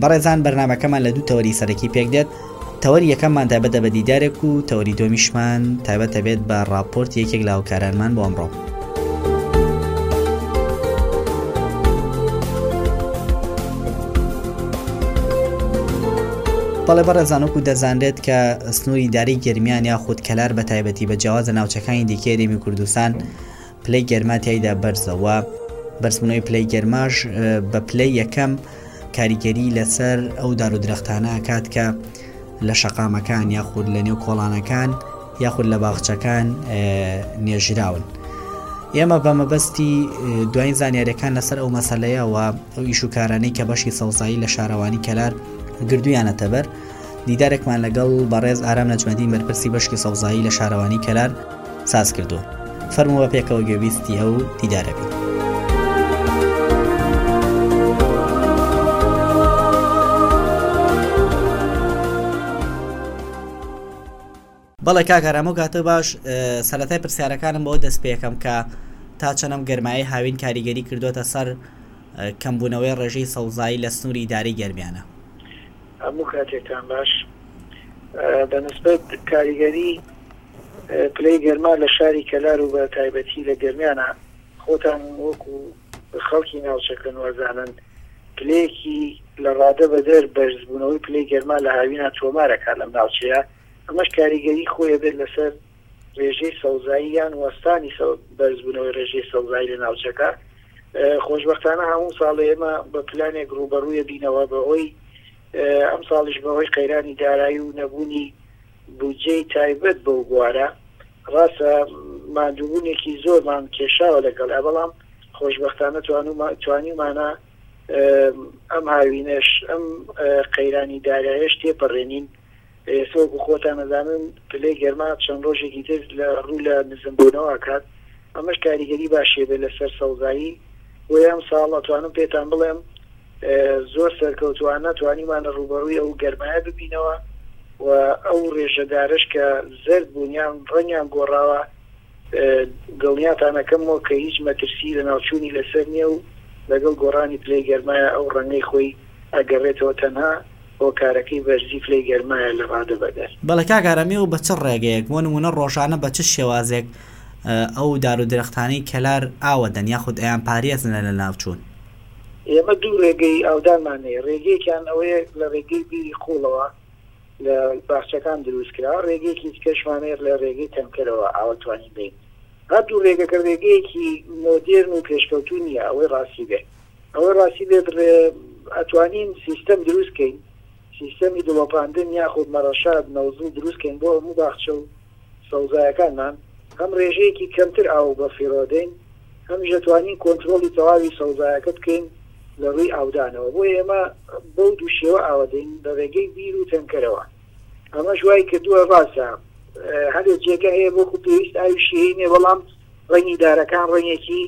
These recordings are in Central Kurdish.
بەڕێزان بەرنامەکەمان لە دوو تەوەری سەرەکی پێک دێت تەوەری یەکەممان تایبەتە بە دیدارێک و تەوەری دۆمیشمان تایبەتە بێت بە ڕاپۆرت یەکێک لە هاوکارانمان بۆ ئەمڕۆ. بەڵێ بەڕێزانۆک و دەزانرێت کە سنووری داری گرمیان یاخود کەلار بە تایبەتی بە جیاوازە ناوچەکانی دیکەێریمی کوردستان پلەی گەرما تیایدا بەرزە و بەرزبوونەوەی پلەی گەرماش بە پلەی یەکەم کاریگەری لەسەر ئەو دار و درەختانە کات کە لە شەقامەکان یاخود لە نێو کۆڵانەکان یاخود لە باخچەکان نێژراون. ئێمە بە مەبەستی دوای زانیارەکان لەسەر ئەو مەسلەیەوە ئەو ئیشوکارانەی کە بەشی سەوزایی لە شارەوانی کەلار گردویانەتەبەر دیدارێکمان لەگەڵ بەڕێز ئارام نەجمەدین بەرپرسی بەشکی سەوزایی لە شارەوانی کەلار ساز کردووە فەرمو بە پێکەوە گوێبیستی ئەو دیدارە بین. بەڵێ کاک ئارام و کاتە باش سەرەتای پرسیارەکانم بەوە دەست پێکەم کە تا چەنەم گەرمایی هاوین کاریگەری کردوتە سەر کەمبوونەوەی ڕێژەی سەوزایی لە سنووری داری گەرمیانە هەموو کاتێکتان باش بەنسبت کاریگەری پلی گەرما لە شاری کەلار و بە تایبەتی لە گەرمیانە خۆتان وەکو خەڵکی ناوچەکەن وەزانن پلەیەکی لە ڕادە بەدەر بەرزبوونەوەی پلی گەرما لە هاوینا تۆمارەکە لەم ناوچەیە ئەمەش کاریگەری خۆی ئەبێت لەسەر رێژەی سەوزایی یان وەستانی بەرزبوونەوەی رێژەی سەوزایی لە ناوچەکە، خۆشبەختانە هەموو ساڵێ ئێمە بە پلانێک رووبەڕووی ئەبینەوە بەهۆی ئەمساڵیش بەهۆی قەیرانی دارایی و نەبوونی بودجەی تایبەت بەو بوارە راستە ماندووبوونێکی زۆرمان کێشاوە لەگەڵیا بەڵام خۆشبەختانە توانیومانە ئەم هاوینەش ئەم قەیرانی دارایەش تێپەڕێنین. ئێستا وەکو خۆتان ئەزانن پلەی گەرما چەند ڕۆژێکی تر لە ڕوو لە نزم بوونەوە ئەکات ئەمەش کاریگەری باشی ئەبێت لەسەر سەوزایی بۆیە ئەمساڵ ئەتوانم پێتان بڵێم زۆر سەرکەوتوانە توانیمانە ڕووبەڕووی ئەو گەرمایە ببینەوە و ئەو ڕێژە دارەش کە زەرد بوون یان ڕەنگیان گۆڕاوە دڵنیاتان ئەکەمەوە کە هیچ مەترسیی لەناوچوونی لەسەر نییە و لەگەڵ گۆڕانی پلەی گەرمایە ئەو ڕەنگەی خۆی ئەگەڕێتەوە تەنها هۆکارەکەی بەرزی پلەی گەرمایە لە ڕادەبەدەر. بەڵێ کاک ئارام ئێوە بە چ ڕێگەیەک بۆ نموونە ڕۆژانە بە چ شێوازێک ئەو دار و درەختانەی کەلار ئاوەدەن یاخود ئەیانپارێزنە لە ناوچوون؟ ئێمە دوو ڕێگەی ئاودانمان هەیە، ڕێگەیەکیان ئەوەیە لە ڕێگەی بیری قووڵەوە لە باخچەکان دروستکرا، رێگەیەکی دیکەش وانەیە بڵێ رێگەی تەنکەرەوە ئاوە توانین بەین. هەر دوو رێگەکە رێگەیەکی مۆدێرن و پێشکەوتوو نییە، ئەوەی راستی بێ. ئەوەی راستی بێ بڵێ ئەتوانین سیستەم دروستکەین، سیستەمی دڵۆپاندن یاخود مەرەشاد، نۆزڵ، دروستکەین بۆ هەموو باخچە و سەوزایەکانمان، هەم رێژەیەکی کەمتر ئاو و بەفری رۆدەین، هەمیش ئەتوانین کۆنترۆڵی تەواوی سەوزایەکە بکەین لە ڕووی ئاودانەوە بۆیە ئێمە بەو دوو شێوە ئاوە دەین لە ڕێگەی بیر و تەنکەرەوە ئەمەش وای کردووە ڕاستە هەندێک جێگە هەیە بۆکو پێویست ئاوی شێی نیە بەڵام ڕەنگی دارەکان ڕەنگێکی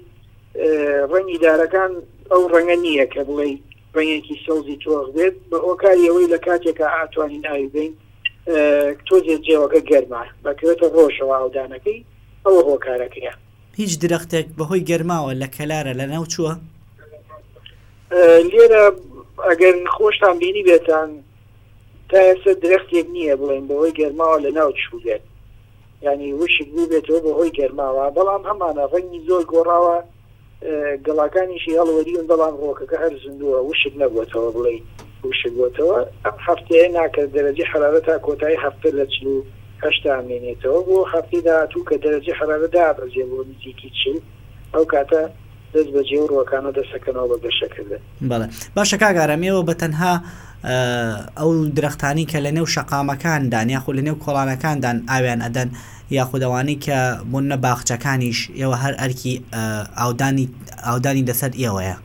ڕەنگی دارەکان ئەو ڕەنگە نییە کە بڵێ ڕەنگێکی سەوزی تۆغ بێت بە ئۆکاریەوەی لە کاتێکە ئاتوانین ئاوی بین تۆزێ جێوەکە گەرمە بەکرێتە ڕۆژەوە ئاودانەکەی ئەوە هۆکارەکەیە هیچ درەختێک بەهۆی گەرماوە لە کەلارە لەناوچووە؟ لێرە ئەگەر خۆشتان بینی بێتان تا ئێستا درەختێک نییە بڵێن بەهۆی گەرماوە لە ناو چوو بێت ینی وشک بوو بێتەوە بەهۆی گەرماوە بەڵام هەمانە ڕەنگی زۆر گۆڕاوە گەڵاکانیشی هەڵوەریون بەڵام ڕۆکەکە هەر زیندووە وشک نەبووەتەوە بڵێ وشکبۆتەوە ئەم هەفتەیە ناکرێت دەرەجەی حەرارە تا کۆتایی هەفتە لە چل و هەشت دامێنێتەوە بۆ هەفتەی داهاتوو کە دەرەجەی حەرارە دابەزێ بۆ نزیکی چل ئەو کاتە دەست بەجێ و ڕوەکانە دەسەکەنەوە بە گەشەکردن. بەڵێ باشە کاک ئارام ئێوە بە تەنها ئەو درەختانی کە لەنێو شەقامەکاندان یاخود لەنێو کۆڵانەکاندان ئاویان ئەدەن یاخود ئەوانەی کە بۆنە باخچەکانیش ئێوە هەر ئەرکی ئاودانی ئاودانی دەسەر ئێوەیە؟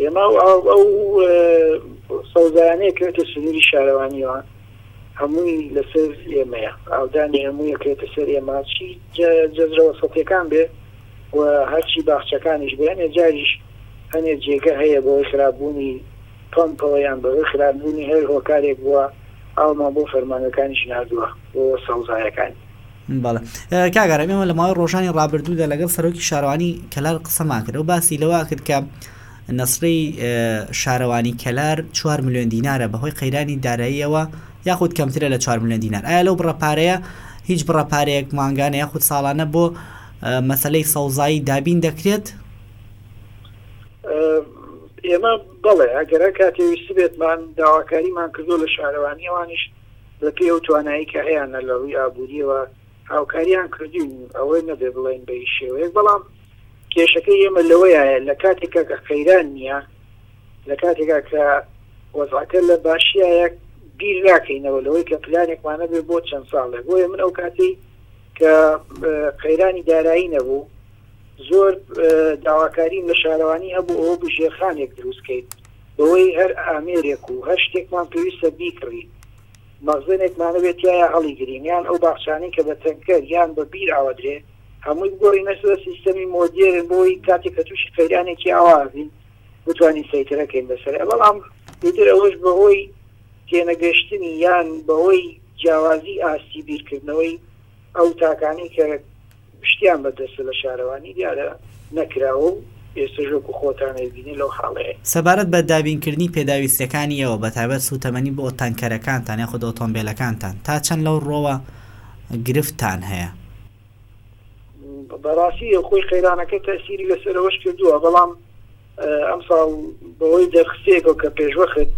ئێمە ئەو سەوزایانەیە کرێتە سنووری شارەوانیەوە هەمووی لەسەر ئێمەیە ئاودانی هەموویە کرێتە سەر ئێمە چی جەزرەوە سەتەکان بێ و هەرچی باخچەکانیش بێ هەنێ جاریش هەنێ جێگە هەیە بۆی خراپبوونی پمپەوە یان بەوەی خراپبوونی هەر هۆکارێک بووە ئاومان بۆ فەرمانەکانیش نردووە بۆ سەوزایەکانی بەڵێ کاک ئارام ئێمە لە ماوەی ڕۆژانی ڕابردوودا لەگەڵ سەرۆکی شارەوانی کەلار قسەمان کرد و باسی لەوە کرد کە نەسری شارەوانی کەلار 4 میلیۆن دینارە بەهۆی قەیرانی داراییەوە یاخود کەمترە لە 4 میلیۆن دینار ئایا لەو بڕەپارەیە هیچ بڕەپارەیەک مانگانە یاخود ساڵانە بۆ مەسلەی سەوزایی دابین دەکرێت ئێمە بەڵێ ئەگەرە کاتێویستی بێتمان داواکاریمان کردو لە شارەوانیەوانیش بەپێی ئەو توانایەی کە هەیانە لە ڕووی ئابوورییەوە هاوکارییان کردووین و ئەوە نەبێ بڵێین بە هیچ شێوەیەک، بەڵام کێشەکەی ئێمە لەوەیایە لە کاتێکا کە قەیران نییە، لە کاتێکا کە وەزعەکە لە باشیایە بیر ناکەینەوە لەوەی کە پلانێکمان هەبێ بۆ چەند ساڵێک، بۆیە من ئەو کاتەی کە قەیرانی دارایی نەبوو زۆر داواکارییم لە شارەوانی هەبوو ئەوە بوو ژێرخانێک دروستکەین، بەوەی هەر ئامێرێک و هەر شتێکمان پێویستە بیکڕین، مەخزەنێکمانەبێ تیایا هەڵیگرین، یان ئەو باخچانەی کە بە تەنکەر یان بە بیر ئاوەدرێ، هەمووی بگۆڕینە سەر سیستەمی مۆدێرن بۆی کاتێ کە تووشی قەیرانێکی ئاوا ئەبین بتوانین سەیترە کەین بەسەر، بەڵام ئیتر ئەوەش بەهۆی تێنەگەشتنی یان بەهۆی جیاوازی ئاستی بیرکردنەوەی ئەو تاکانەی کە. شتیان بەردەستە لە شارەوانی دیارە نەکراوە و ئێستەش وەکو خۆتان ئەیبینن لەو حاڵەیە. سەبارەت بە دابینکردنی پێداویستییەکانی ئێوە بە تایبەت سووتەمەنی بۆ تانکەرەکانتان یاخود ئۆتۆمبێلەکانتان تا چەند لەو ڕووەوە گرفتتان هەیە؟ بەڕاستی خۆی قەیرانەکە تەئسیری لەسەر ئەوەش کردووە بەڵام، ئەمساڵ بەهۆی دەرخستێکەوە کە پێشوەخت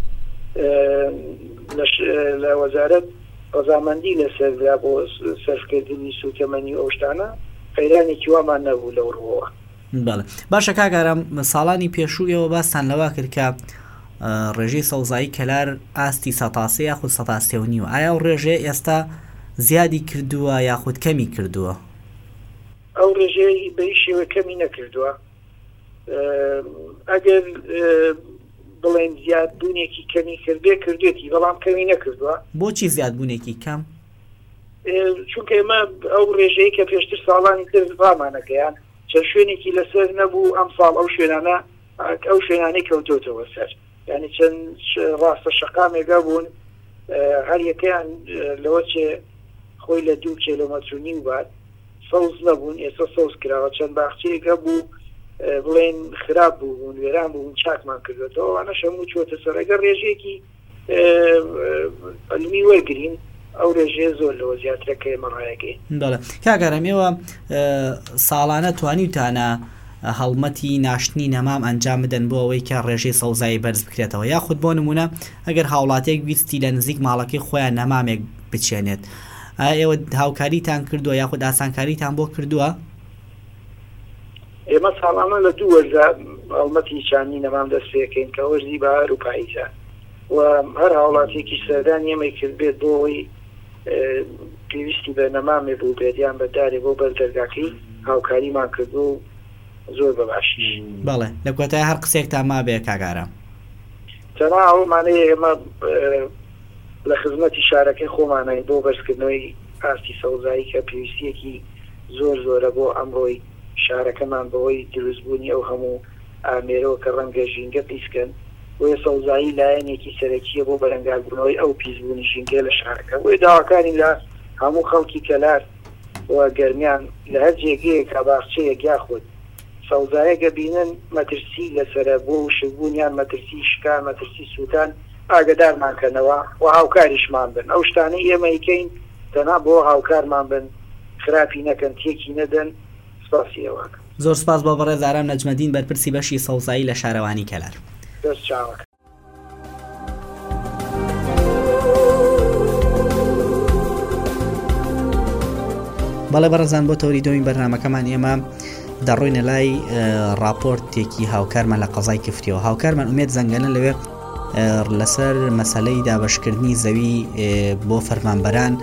لە وەزارەت ڕەزامەندی لەسەر درا بۆ سەرفکردنی سووتەمەنی و ئەو شتانە، قەیرانێکی وامان نەبوو لەو ڕووەوە. بەڵێ. باشە کاک ئارام، ساڵانی پێشوو ئێوە باستان لەوە کرد کە ڕێژەی سەوزایی کەلار ئاستی سەد تا سێ یاخود سەد تا سێ و نیوە، ئایا ئەو ڕێژەیە ئێستا زیادی کردووە یاخود کەمی کردووە؟ ئەو ڕێژەیە بە هیچ شێوەیەک کەمی نەکردووە. ئەگەر بڵێن زیاد بوونێکی کەمی کردێ کردێتی بەڵام کەمی نەکردووە بۆچی زیاد بوونێکی کەم چونکە ئێمە ئەو ڕێژەیە کە پێشتر ساڵانی تر ڕامانەگەیان چە شوێنێکی لەسەر نەبوو ئەم ساڵ ئەو شوێنانە ئەو شوێنانەی کەوتۆتەوە سەر یانی چەند ڕاستە شەقامێگا بوون هەر یەکەیان لەوە چێ خۆی لە دوو کێلۆمەتر و نیو بات سەوز نەبوون ئێستا سەوز کراوە چەند باخچەیەک هەبوو بڵێن خراپ بوون وێران بوون چاکمان کردێتەوە ئەوانە شەموو چۆتە سەرەگە ڕێژێکی علمی وەرگین ئەو ڕێژێ زۆر لەوە زیاترەکەی مەڕایەکەی دەڵێ کاگەرەمێوە ساڵانە توانیوتانە هەڵمەتی ناشتنی نەمام ئەنجام بدەن بۆ ئەوەی کە ڕێژەی سەوزایی بەرز بکرێتەوە یاخود بۆ نموونە ئەگەر هاوڵاتیەک ویستی لە نزیک ماڵەکەی خۆیان نەمامێک بچێنێت ئایا ئێوە هاوکاریتان کردووە یاخود ئاسانکاریتان بۆ کردووە؟ ئێمە ساڵانە لە دوو وەرزە هەڵمەتی چاندنی نەمام دەست پێکەین کە وەرزی بەهار و پاییزە و هەر هاوڵاتیەکی سەردانی ئێمەی کرد بێت بۆ ئەوەی پێویستی بە نەمامێ بووبێت یان بە دارێ بۆ بەر دەرگاکەی هاوکاریمان کردووە و زۆر بە باشیش. بەڵێ لە کۆتای هەر قسەیەکتان مابێ کاک ئارام. تەنها ئەوەمانەیە ئێمە لە خزمەتی شارەکەی خۆمانین بۆ بەرزکردنەوەی ئاستی سەوزایی کە پێویستییەکی زۆر زۆرە بۆ ئەمڕۆی شارەکەمان بەهۆی دروستبوونی ئەو هەموو ئامێرەوە کە ڕەنگە ژینگە پیسکەن، بۆیە سەوزایی لایەنێکی سەرەکییە بۆ بەرەنگاربوونەوەی ئەو پیسبوونی ژینگەیە لە شارەکە، بۆیە داواکارین لە هەموو خەڵکی کەلار و گەرمیان لە هەر جێگەیەکا باخچەیەک یاخود سەوزایەک ئەبینن مەترسی لەسەرە بۆ وشکبوون یان مەترسی شکان، مەترسی سووتان، ئاگەدارمان کەنەوە و هاوکاریشمان بن، ئەو شتانەی ئێمە ئەیکەین تەنها بۆ هاوکارمان بن، خراپی نەکەن، تێکی نەدەن. سپاسی ئێوەکەم. زۆر سپاس بۆ بەڕێز ئارام نەجمەدین بەرپرسی بەشی سەوزایی لە شارەوانی کەلار. دەست چاک. بەڵێ بەڕزان بۆ تەوری دۆین بەرنمەکەمان ئێمە دەڕۆینە لای راپۆرتێکی هاوکارمان لە قەزای کفتیەوە هاوکارمان ئومێت زەنگەنە لەوێ لەسەر مەسلەی دابشکردنی زەوی بۆ فەرمانبەران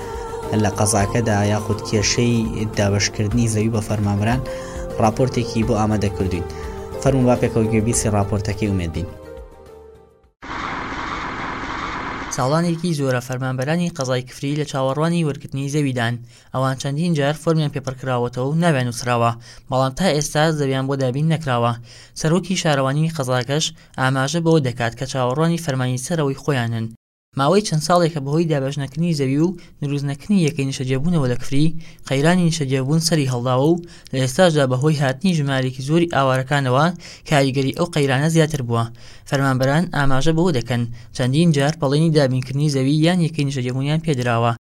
لە قەزاکەدا یاخود کێشەی دابشکردنی زەوی بە فەرمانبران راپۆرتێکی بۆ ئامادە کردوین فەرمو با پێکەوە گوێبیسی راپۆرتەکەی ومێدین ساڵانێکی زۆرە فەرمانبەرانی قەزای کفری لە چاوەڕوانی وەرگرتنی زەویدان ئەوان چەندین جار فۆرمیان پێپڕکراوەتەوە و ناویان نووسراوە، بەڵام تا ئێستا زەویان بۆ دابین نەکراوە. سەرۆکی شارەوانیی قەزاکەش ئاماژە بەوە دەکات کە چاوەڕوانی فەرمانی سەرەوەی خۆیانن. ماوەی چەند ساڵێکە بەهۆی دابەشنەکردنی زەوی و دروستنەکردنی یەکەی نیشتەجێبوونەوە لە کفری، قەیرانی نیشتەجێبوون سەری هەڵداوە و لە ئێستاشدا بەهۆی هاتنی ژمارەیەکی زۆری ئاوارەکانەوە کاریگەری ئەو قەیرانە زیاتر بووە. فەرمانبەران ئاماژە بەوە دەکەن چەندین جار بەڵێنی دابینکردنی زەوی یان یەکەی نیشتەجێبوونیان پێدراوە،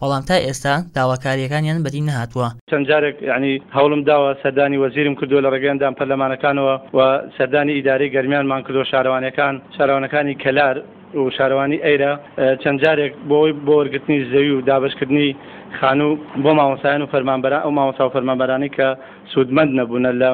بەڵام تا ئێستا داواکارییەکانیان بەدی نەهاتووە. چەند جارێک یەعنی هەوڵم داوە، سەردانی وەزیرم کردووە لە ڕێگەی ئەندام پەرلەمانەکانەوە و سەردانی ئیدارەی گەرمیانمان کردووە، شارەوانییەکان، شارەوانەکانی کەلار و شارەوانی ئەیرە، چەند جارێک بۆی بۆ وەرگرتنی زەوی و دابەشکردنی خانوو بۆ مامۆستایان و فەرمانبەران، ئەو مامۆستا و فەرمانبەرانەی کە سوودمەند نەبوونە لە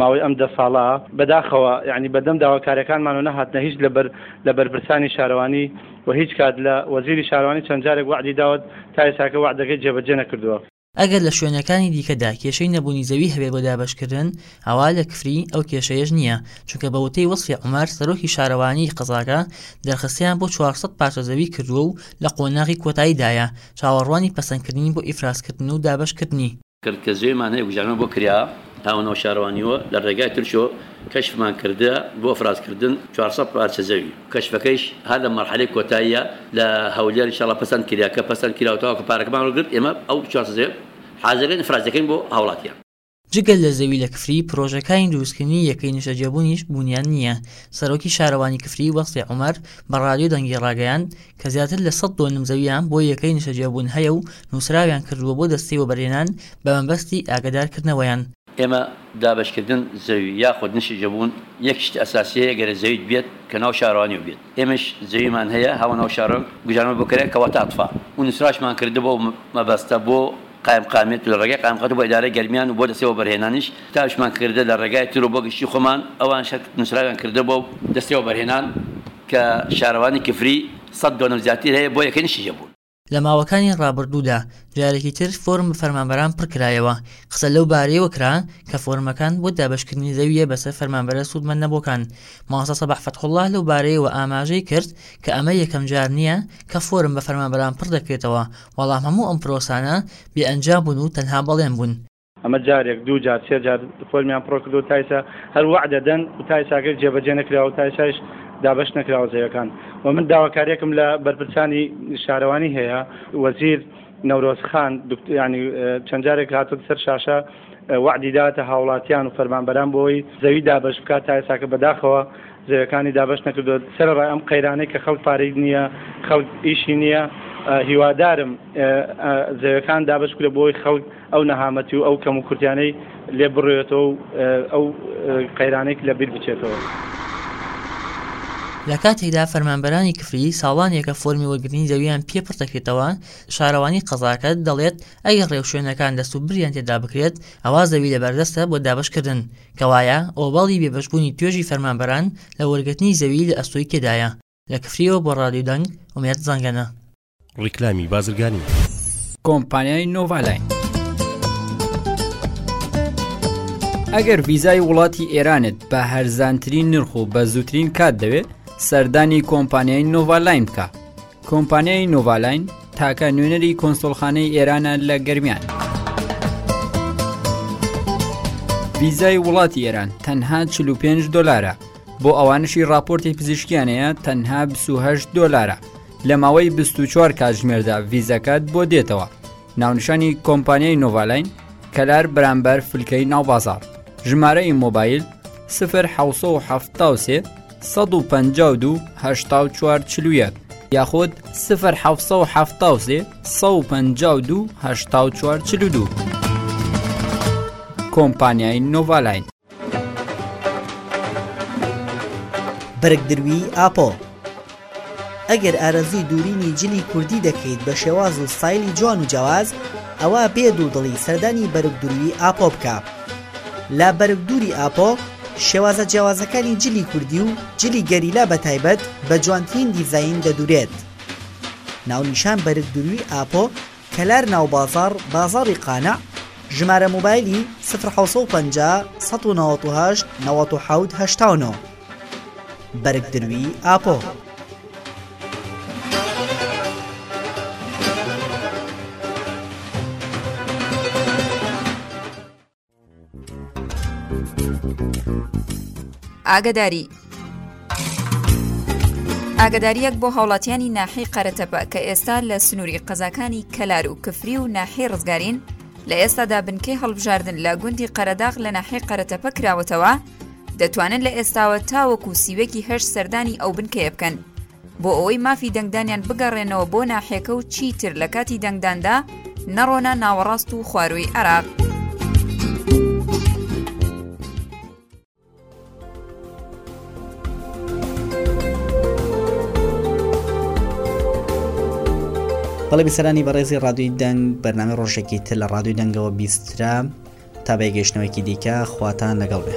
ماوەی ئەم دە ساڵە. بەداخەوە یەعنی بەردەم داواکارییەکانمانەوە نەهاتنە هیچ لە بەر لە بەرپرسانی شارەوانی. و هیچ کات لە وەزیری شارەوانی چەند جارێک وەعدی داوە تا ئێستاکە وەعدەکەی جێبەجێ نەکردووە. ئەگەر لە شوێنەکانی دیکەدا کێشەی نەبوونی زەوی هەبێ بۆ دابەشکردن، ئەوا لە کفری ئەو کێشەیەش نییە، چونکە بە وتەی وەسفی عومەر سەرۆکی شارەوانیی قەزاکە، دەرخستیان بۆ چوار سەد پارچە زەوی کردووە و لە قۆناغی کۆتاییدایە، چاوەڕوانی پەسەندکردنی بۆ ئیفرازکردن و دابەشکردنی. کرد کە زوێ مان هەیە گوزارمان بۆ کرا ئاو ناو شارەوانیوە لە ڕێگای ترشۆ کەشفمان کردە بۆ ئەفراز کردن چوار سەد پارچە زەوی کەشفەکەیش هەر لە مەرحەلەی کۆتاییە لە هەولێر ان شاءاللە پەسەند کرا کە پەسەند کراو تاوەکو پارەکەمان وەرگرت ئێمە ئەو چوار سەد زەویە حازرین ئەفراز دەکەین بۆ هاوڵاتیان. جگە لە زەوی لە کفری پرۆژەکانی دروستکردنی یەکەی نیشتەجێبوونیش بوونیان نییە، سەرۆکی شارەوانی کفری وەسێ عومەر بە ڕادیۆ دەنگی ڕاگەیاند، کە زیاتر لە سەد دۆنم زەوییان بۆ یەکەی نیشتەجێبوون هەیە و نووسراویان کردووە بۆ دەستەی وەبەرهێنان بە مەبەستی ئاگەدارکردنەوەیان. ئێمە دابەشکردن زەوی یاخود نیشتەجێبوون یەک شتی ئەساسییە گەرە زەویت بێت کە ناو شارەوانییەوە بێت ئێمەش زەویمان هەیە هاوە ناو شارەوان گوزارمان بۆ کەرێ کەواتە ئەتفا و نووسراوشمان کردووە بەو مەبەستە بۆ قایمقامیەت و لە ڕێگای قایمقامیەت بۆ ئیدارەی گەرمیان و بۆ دەستەی وەبەرهێنانیش تاوشمان کردە لە ڕێگای تر و بۆ گشتی خۆمان ئەوانشە نووسراویان کردە بۆ دەستەی وەبەرهێنان کە شارەوانی کفری سەد دۆنم زیاتر هەیە بۆ یەکەی نشتیجێ بوون. لە ماوەکانی ڕابردوودا جارێکی تر فۆرم بە فەرمانبەران پڕ کرایەوە، قسە لەو بارەیەوە کرا کە فۆرمەکان بۆ دابەشکردنی زەوییە بەسەر فەرمانبەرە سوودمەند نەبووەکان، مامۆستا سەباح فەتحوڵڵا لەو بارەیەوە ئاماژەی کرد کە ئەمە یەکەم جار نییە کە فۆرم بە فەرمانبەران پڕ دەکرێتەوە، بەڵام هەموو ئەم پرۆسانە بێ ئەنجام بوون و تەنها بەڵێن بوون. ئەمە جارێک دوو جار سێ جار فۆرمیان پڕکردو تایسا هەر وەعدە دەن و تایساکەش جێبەجێ نەکراوە و تایسایش دابەش نەکراوە زەویەکان و من داواکاریەکم لە بەرپرسانی شارەوانی هەیە وەزیر نەورۆز خان یانی چەند جارێک هاتۆتە سەر شاشە وەعدی داتە هاوڵاتیان و فەرمانبەران بۆی زەوی دابەش بکات تایساکە بەداخەوە زەویەکانی دابەش نەکردو سەرەڕای ئەم قەیرانەی کە خەڵک پارەی نییە خەڵک ئیشی نییە هیوادارم زەویەکان دابەش کرێ بۆی خەڵک ئەو نەهامەتی و ئەو کەم و کورتیانەی لێ بڕێتەوە و ئەو قەیرانێک لە بیر بچێتەوە. لە کاتێکدا فەرمانبەرانی کفری ساڵانێکە فۆرمی وەرگرتنی زەوییان پێ پڕ دەکرێتەوە، شارەوانی قەزاکە دەڵێت ئەگەر ڕێوشوێنەکان دەستوبردیان تێدا بکرێت ئەوا زەوی لەبەردەستە بۆ دابەشکردن، کەوایە ئۆباڵی بێبەشبوونی توێژی فەرمانبەران لە وەرگرتنی زەوی لە ئەستۆی تێدایە، لە کفرییەوە بۆ ڕادیو دەنگ، ئومێد زەنگەنە. ڕیکلامی بازرگانی. کۆمپانیای نۆڤالاین. ئەگەر ڤیزای وڵاتی ئێرانت بە هەرزانترین نرخ و بە زووترین کات دەوێت سەردانی کۆمپانیای نۆڤالاین بکە کۆمپانیای نۆڤالاین تاکە نوێنەری کۆنسۆلخانەی ئێرانە لە گەرمیان ڤیزای وڵاتی ئێران تەنها 45 دلارە بۆ ئەوانشی راپۆرتی پزیشکیانەیە تەنها 28 دلارە لە ماوەی 24 کاتژمێردا ڤیزەکەت بۆ دێتەوە ناونشانی کۆمپانیای نۆڤالاین کەلار بەرامبەر فلکەی ناوبازار ژمارەی مۆبایل سفر ح سێ 1950 یاخود سفر ح سێ کۆمپانیای نۆڤالاین بەرگ درویی ئاپۆ ئەگەر ئارەزووی دوورینی جلی کوردی دەکەیت بە شێواز و ستایلی جوان و جیاواز ئەوە بێ دوو دڵی سەردانی بەرگ دووری ئاپۆ بکە لە بەرگ دووری ئاپۆ شێوازە جیاوازەکانی جلی کوردی و جلی گەریلا بە تایبەت بە جوانترین دیزین دەدورێت ناونیشان بەرگ دووری ئاپۆ کەلار ناوبازاڕ بازاڕی قانع ژمارە موبایلی سفر حەوت سەد و پەنجا سەد و نەوەت و هەشت نەوەت و حەوت هەشتا و نۆ بەرگ دروی ئاپۆ. ئاگداری ئاگداریەک بۆ هاوڵاتیانی ناحی قەرەتەپە کە ئێستا لە سنووری قەزاکانی کەلار و کفری و ناحی ڕزگارین لە ئێستادا بنکەی هەڵبژاردن لە گوندی قەرەداغ لە ناحی قەرەتەپە کراوەتەوە دەتوانن لە ئێستاوە تاوەکو سیوەکی هەر سەردانی ئەو بنکەیە بکەن بۆ ئەوەی مافی دەنگدانیان بگەڕێنەوە بۆ ناحێکە و چیتر لە کاتی دەنگداندا نەڕۆنە ناوەڕاست و خواروی عراق. بەڵێ بیسەرانی بەڕێزی ڕادوی دەنگ بەرنامی ڕۆژێکی تر لە ڕادوی دەنگەوە بیسترا تا بەیگەیشتنەوەیکی دیکە خواتان لەگەڵ بێ.